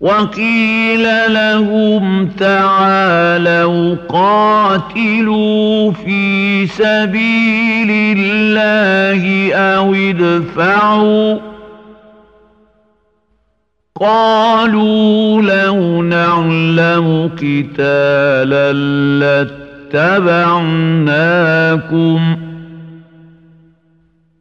وقيل لهم تعالوا قاتلوا في سبيل الله أو ادفعوا. قالوا لو نعلم قتالا لاتبعناكم.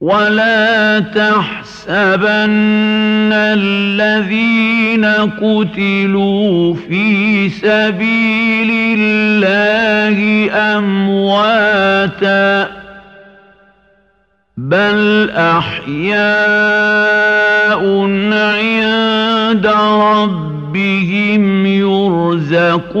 ولا تحسبن الذين قتلوا في سبيل الله أمواتا بل أحياء عند ربهم يرزقون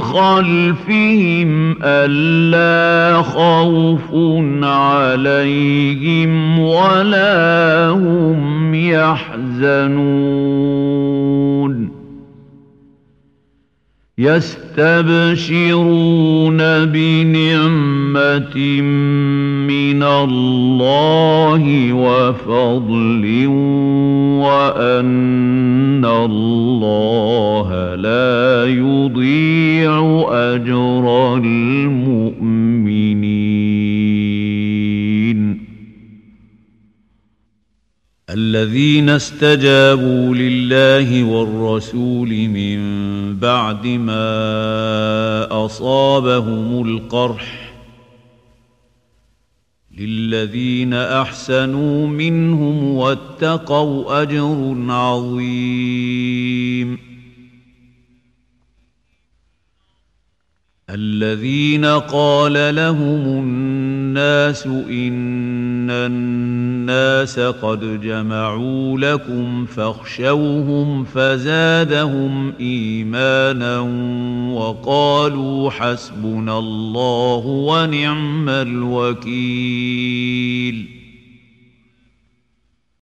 خلفهم ألا خوف عليهم ولا هم يحزنون. يستبشرون بنعمة من الله وفضل وأن الله لا يضيع الذين استجابوا لله والرسول من بعد ما أصابهم القرح للذين أحسنوا منهم واتقوا أجر عظيم. الذين قال لهم الناس إن الناس قد جمعوا لكم فاخشوهم فزادهم إيمانا وقالوا حسبنا الله ونعم الوكيل